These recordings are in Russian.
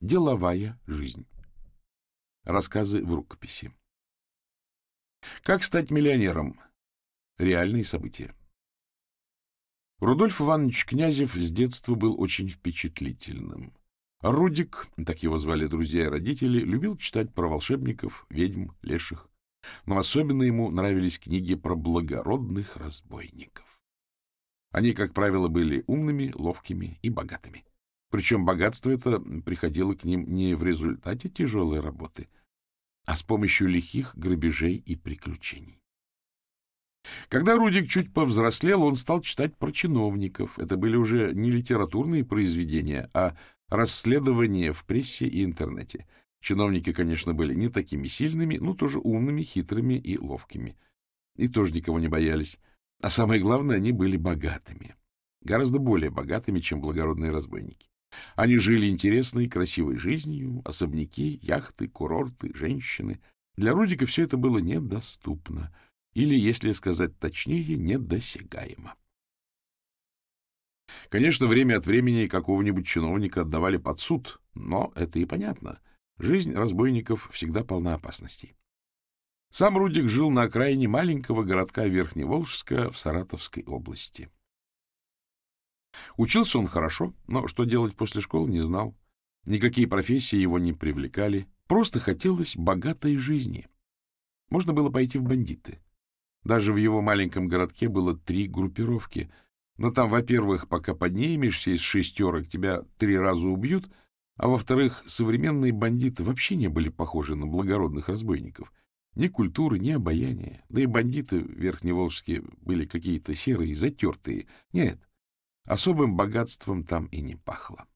Деловая жизнь. Рассказы в рукописи. Как стать миллионером? Реальные события. Рудольф Иванович Князев с детства был очень впечатлительным. Рудик, так его звали друзья и родители, любил читать про волшебников, ведьм, леших. Но особенно ему нравились книги про благородных разбойников. Они, как правило, были умными, ловкими и богатыми. Причем богатство это приходило к ним не в результате тяжелой работы, а с помощью лихих грабежей и приключений. Когда Рудик чуть повзрослел, он стал читать про чиновников. Это были уже не литературные произведения, а расследования в прессе и интернете. Чиновники, конечно, были не такими сильными, но тоже умными, хитрыми и ловкими. И тоже никого не боялись. А самое главное, они были богатыми. Гораздо более богатыми, чем благородные разбойники. Они жили интересной, красивой жизнью, особняки, яхты, курорты, женщины. Для Рудика все это было недоступно, или, если сказать точнее, недосягаемо. Конечно, время от времени какого-нибудь чиновника отдавали под суд, но это и понятно. Жизнь разбойников всегда полна опасностей. Сам Рудик жил на окраине маленького городка Верхневолжска в Саратовской области. Учился он хорошо, но что делать после школы не знал. Никакие профессии его не привлекали. Просто хотелось богатой жизни. Можно было пойти в бандиты. Даже в его маленьком городке было три группировки. Но там, во-первых, пока поднимешься из шестерок, тебя три раза убьют, а во-вторых, современные бандиты вообще не были похожи на благородных разбойников. Ни культуры, ни обаяния. Да и бандиты верхневолжские были какие-то серые, затертые. Нет, Особым богатством там и не пахло.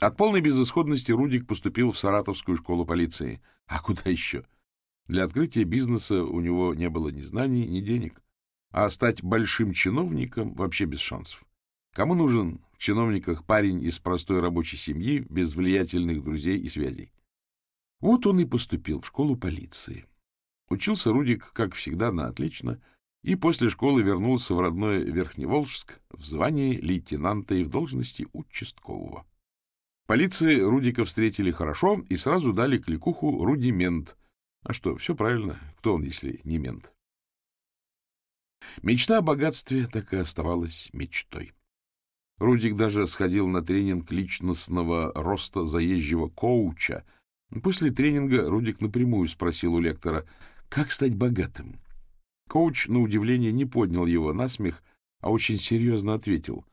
От полной безысходности Рудик поступил в Саратовскую школу полиции. А куда еще? Для открытия бизнеса у него не было ни знаний, ни денег. А стать большим чиновником вообще без шансов. Кому нужен в чиновниках парень из простой рабочей семьи, без влиятельных друзей и связей? Вот он и поступил в школу полиции. Учился Рудик, как всегда, на отлично, и после школы вернулся в родной Верхневолжск в звании лейтенанта и в должности участкового. Полиции Рудика встретили хорошо и сразу дали кликуху «Рудимент». А что, все правильно, кто он, если не мент? Мечта о богатстве так и оставалась мечтой. Рудик даже сходил на тренинг личностного роста заезжего коуча. После тренинга Рудик напрямую спросил у лектора, как стать богатым. Коуч, на удивление, не поднял его на смех, а очень серьезно ответил.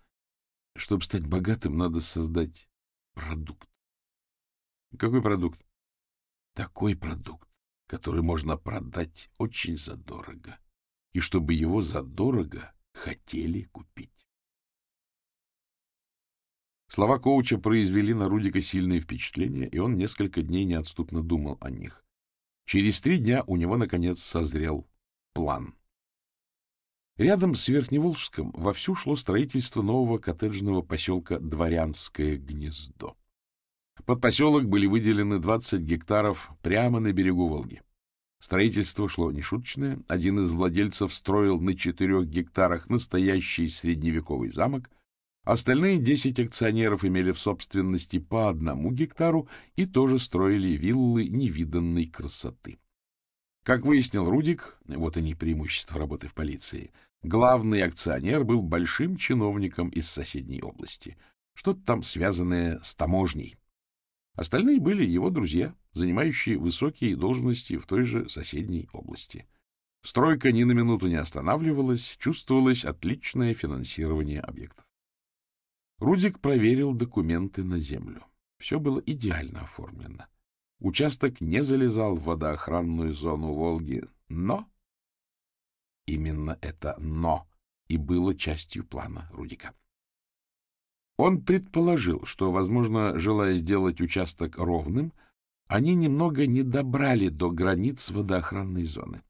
Чтобы стать богатым, надо создать продукт. Какой продукт? Такой продукт, который можно продать очень задорого. И чтобы его задорого хотели купить. Слова коуча произвели на Рудика сильное впечатление, и он несколько дней неотступно думал о них. Через три дня у него, наконец, созрел план. Рядом с Верхневолжском вовсю шло строительство нового коттеджного поселка Дворянское гнездо. Под поселок были выделены 20 гектаров прямо на берегу Волги. Строительство шло нешуточное. Один из владельцев строил на четырех гектарах настоящий средневековый замок. Остальные 10 акционеров имели в собственности по одному гектару и тоже строили виллы невиданной красоты. Как выяснил Рудик, вот они преимущества работы в полиции, главный акционер был большим чиновником из соседней области, что-то там связанное с таможней. Остальные были его друзья, занимающие высокие должности в той же соседней области. Стройка ни на минуту не останавливалась, чувствовалось отличное финансирование объектов. Рудик проверил документы на землю. Все было идеально оформлено. Участок не залезал в водоохранную зону Волги, но... Именно это «но» и было частью плана Рудика. Он предположил, что, возможно, желая сделать участок ровным, они немного не добрали до границ водоохранной зоны.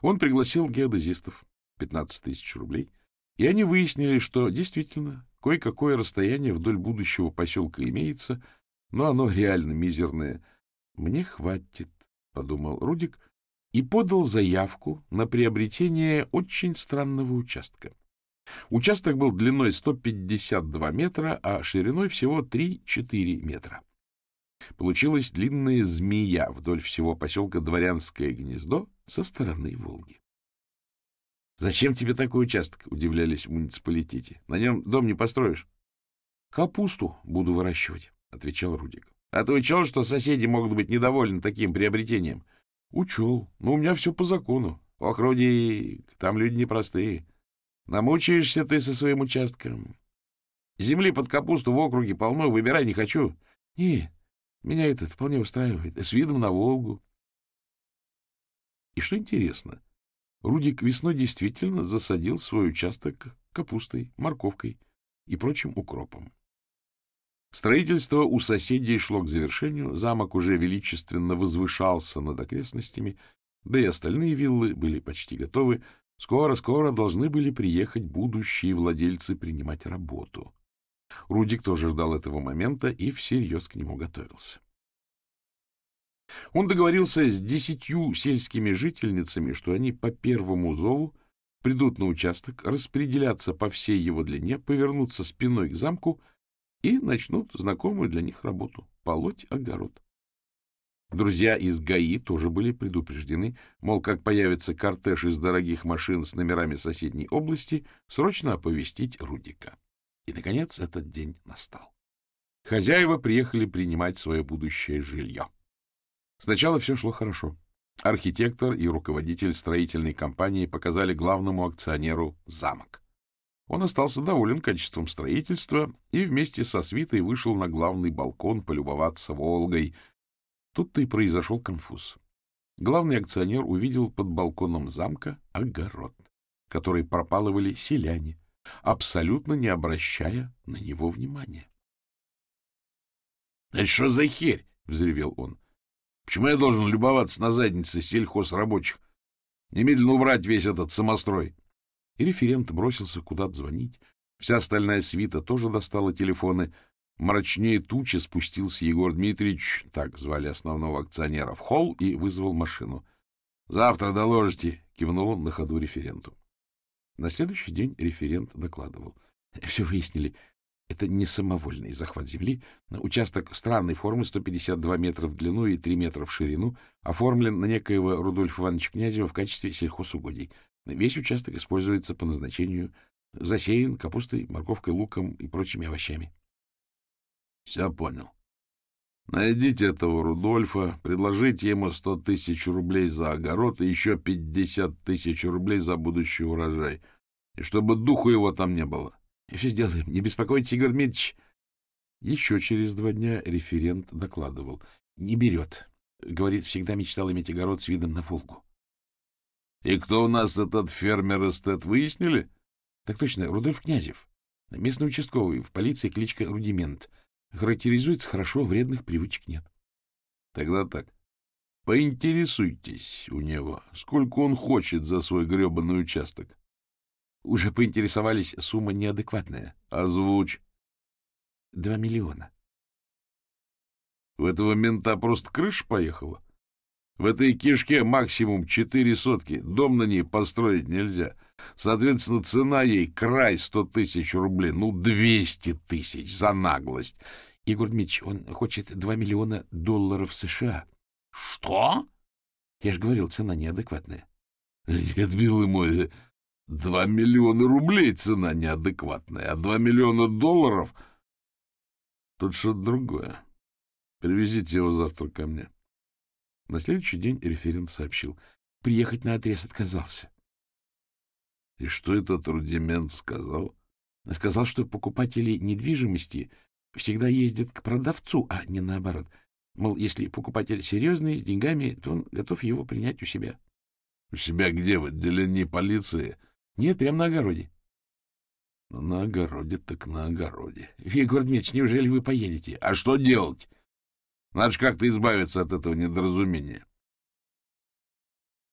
Он пригласил геодезистов, 15 тысяч рублей, и они выяснили, что действительно кое-какое расстояние вдоль будущего поселка имеется — но оно реально мизерное. Мне хватит, — подумал Рудик, и подал заявку на приобретение очень странного участка. Участок был длиной 152 метра, а шириной всего 3-4 метра. Получилась длинная змея вдоль всего поселка Дворянское гнездо со стороны Волги. — Зачем тебе такой участок? — удивлялись в муниципалитете. — На нем дом не построишь. — Капусту буду выращивать, — отвечал Рудик. — А ты учел, что соседи могут быть недовольны таким приобретением? — Учел. Но у меня все по закону. Ох, Рудик, там люди непростые. Намучаешься ты со своим участком. Земли под капусту в округе полно, выбирай не хочу. Не, меня это вполне устраивает. С видом на Волгу. И что интересно, Рудик весной действительно засадил свой участок капустой, морковкой и прочим укропом. Строительство у соседей шло к завершению, замок уже величественно возвышался над окрестностями, да и остальные виллы были почти готовы, Скоро-скоро должны были приехать будущие владельцы принимать работу. Рудик тоже ждал этого момента и всерьез к нему готовился. Он договорился с десятью сельскими жительницами, что они по первому зову придут на участок, распределятся по всей его длине, повернутся спиной к замку и начнут знакомую для них работу — полоть огород. Друзья из ГАИ тоже были предупреждены, мол, как появится кортеж из дорогих машин с номерами соседней области, срочно оповестить Рудика. И, наконец, этот день настал. Хозяева приехали принимать свое будущее жилье. Сначала все шло хорошо. Архитектор и руководитель строительной компании показали главному акционеру замок. Он остался доволен качеством строительства и вместе со свитой вышел на главный балкон полюбоваться Волгой — Тут-то и произошел конфуз. Главный акционер увидел под балконом замка огород, который пропалывали селяне, абсолютно не обращая на него внимания. — Это что за херь? — взревел он. — Почему я должен любоваться на заднице сельхозрабочих? Немедленно убрать весь этот самострой. И референт бросился куда-то звонить. Вся остальная свита тоже достала телефоны — Мрачнее тучи спустился Егор Дмитриевич, так звали основного акционера, в холл и вызвал машину. — Завтра доложите, — кивнул он на ходу референту. На следующий день референт докладывал. Все выяснили. Это не самовольный захват земли. Участок странной формы, 152 метра в длину и 3 метра в ширину, оформлен на некоего Рудольфа Ивановича Князева в качестве сельхозугодий. Весь участок используется по назначению, засеян капустой, морковкой, луком и прочими овощами. — Все понял. Найдите этого Рудольфа, предложите ему сто тысяч рублей за огород и еще пятьдесят тысяч рублей за будущий урожай. И чтобы духу его там не было. — все сделаем. Не беспокойтесь, Игорь Дмитриевич. Еще через два дня референт докладывал. Не берет. Говорит, всегда мечтал иметь огород с видом на Волгу. — И кто у нас этот фермер-эстет, выяснили? — Так точно, Рудольф Князев. Местный участковый, в полиции кличка Рудимент — Характеризуется хорошо, вредных привычек нет. Тогда так. Поинтересуйтесь у него, сколько он хочет за свой гребаный участок. Уже поинтересовались, сумма неадекватная. Озвучь. Два миллиона. У этого мента просто крыша поехала. В этой кишке максимум четыре сотки. Дом на ней построить нельзя. Соответственно, цена ей край сто тысяч рублей. Ну, двести тысяч за наглость. Егор Дмитриевич, он хочет два миллиона долларов США. Что? Я же говорил, цена неадекватная. Нет, милый мой, два миллиона рублей цена неадекватная, а два миллиона долларов... Тут что-то другое. Привезите его завтра ко мне. На следующий день референт сообщил. Приехать на отрез отказался. И что этот рудимент сказал? Сказал, что покупатели недвижимости всегда ездят к продавцу, а не наоборот. Мол, если покупатель серьезный, с деньгами, то он готов его принять у себя. — У себя где? В отделении полиции? — Нет, прямо на огороде. Ну, — На огороде так на огороде. — Егор Дмитриевич, неужели вы поедете? — А что делать? Надо же как-то избавиться от этого недоразумения.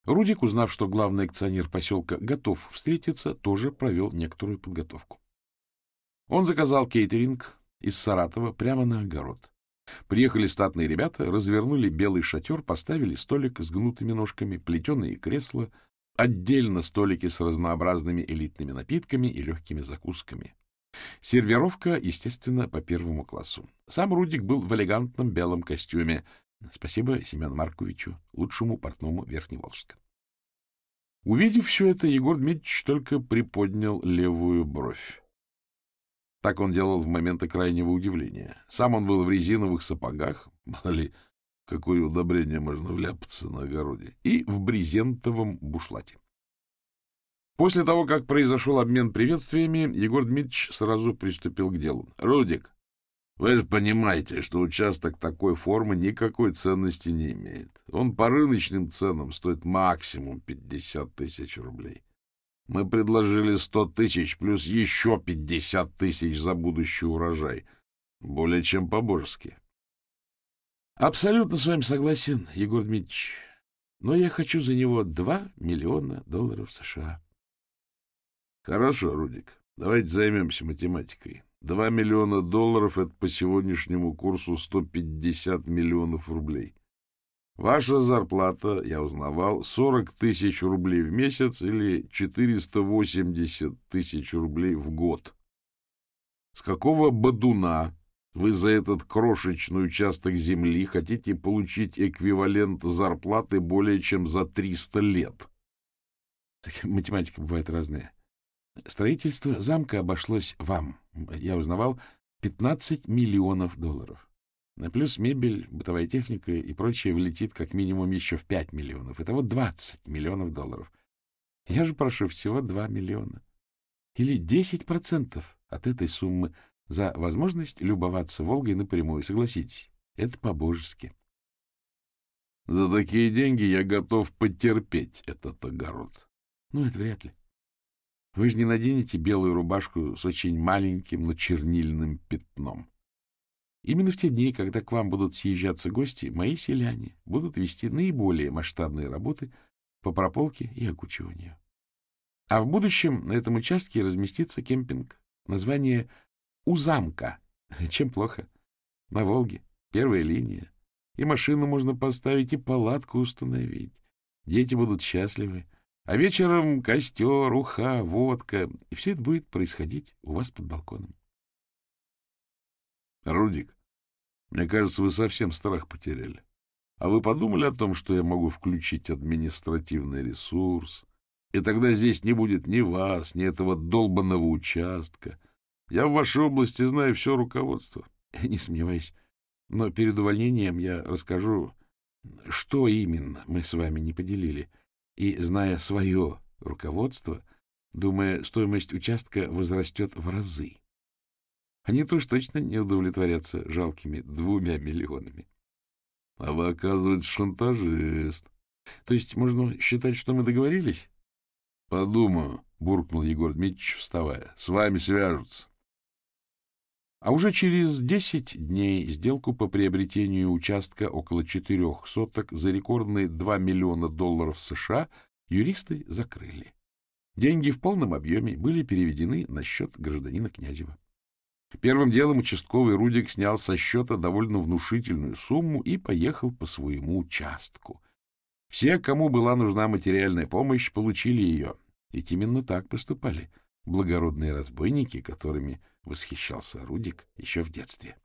Рудик, узнав, что главный акционер поселка готов встретиться, тоже провел некоторую подготовку. Он заказал кейтеринг из Саратова прямо на огород. Приехали статные ребята, развернули белый шатер, поставили столик с гнутыми ножками, плетеные кресла, Отдельно столики с разнообразными элитными напитками и легкими закусками. Сервировка, естественно, по первому классу. Сам Рудик был в элегантном белом костюме. Спасибо Семену Марковичу, лучшему портному Верхневолжска. Увидев все это, Егор Дмитриевич только приподнял левую бровь. Так он делал в моменты крайнего удивления. Сам он был в резиновых сапогах, мало ли, какое удобрение можно вляпаться на огороде, и в брезентовом бушлате. После того, как произошел обмен приветствиями, Егор Дмитриевич сразу приступил к делу. — Рудик, вы же понимаете, что участок такой формы никакой ценности не имеет. Он по рыночным ценам стоит максимум 50 тысяч рублей. Мы предложили 100 тысяч плюс еще 50 тысяч за будущий урожай. Более чем по-божески. — Абсолютно с вами согласен, Егор Дмитриевич. Но я хочу за него 2 миллиона долларов США. Хорошо, Рудик, давайте займемся математикой. Два миллиона долларов — это по сегодняшнему курсу 150 миллионов рублей. Ваша зарплата, я узнавал, 40 тысяч рублей в месяц или 480 тысяч рублей в год. С какого бодуна вы за этот крошечный участок земли хотите получить эквивалент зарплаты более чем за 300 лет? Математика бывает разная. Строительство замка обошлось вам, я узнавал, 15 миллионов долларов. Плюс мебель, бытовая техника и прочее влетит как минимум еще в 5 миллионов. Итого 20 миллионов долларов. Я же прошу всего 2 миллиона. Или 10% от этой суммы за возможность любоваться Волгой напрямую. Согласитесь, это по-божески. За такие деньги я готов потерпеть этот огород. Ну, это вряд ли. Вы же не наденете белую рубашку с очень маленьким, но чернильным пятном. Именно в те дни, когда к вам будут съезжаться гости, мои селяне будут вести наиболее масштабные работы по прополке и окучиванию. А в будущем на этом участке разместится кемпинг. Название «Узамка». Чем плохо? На Волге. Первая линия. И машину можно поставить, и палатку установить. Дети будут счастливы. А вечером костер, уха, водка. И все это будет происходить у вас под балконом. Рудик, мне кажется, вы совсем страх потеряли. А вы подумали о том, что я могу включить административный ресурс, и тогда здесь не будет ни вас, ни этого долбанного участка. Я в вашей области знаю все руководство. Не сомневаюсь. Но перед увольнением я расскажу, что именно мы с вами не поделили — и, зная свое руководство, думая, стоимость участка возрастет в разы. Они-то уж точно не удовлетворятся жалкими двумя миллионами. — А вы, оказывается, шантажист. — То есть можно считать, что мы договорились? — Подумаю, — буркнул Егор Дмитриевич, вставая. — С вами свяжутся. А уже через 10 дней сделку по приобретению участка около четырех соток за рекордные 2 миллиона долларов США юристы закрыли. Деньги в полном объеме были переведены на счет гражданина Князева. Первым делом участковый Рудик снял со счета довольно внушительную сумму и поехал по своему участку. Все, кому была нужна материальная помощь, получили ее. Ведь именно так поступали благородные разбойники, которыми восхищался Рудик еще в детстве.